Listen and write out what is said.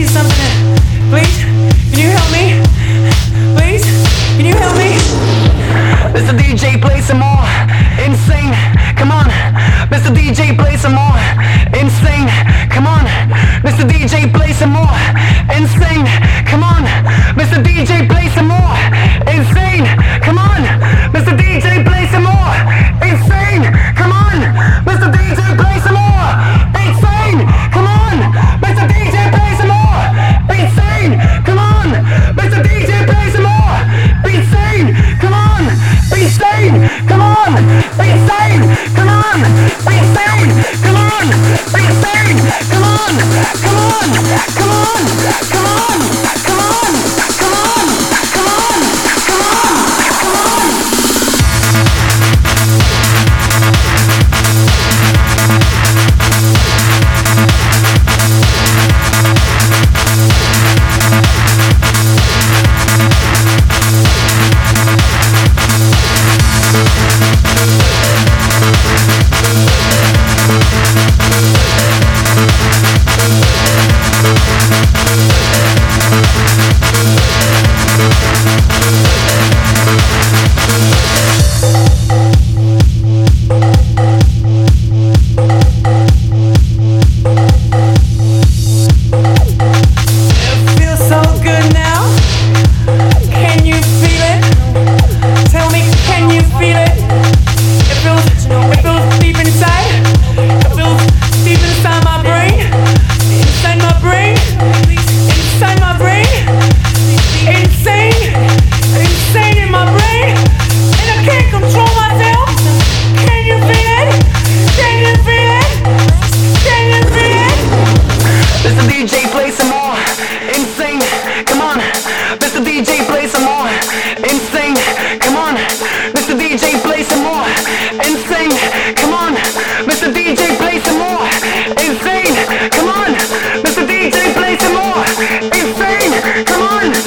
do something please, can you help me? Please, can you help me? Mr. DJ, play some more. Insane, come on. Mr. DJ, play some more. Insane, come on. Mr. DJ, play some more. Come on. Insane, come on. Insane, come on. Come on, come on, come on. Come on!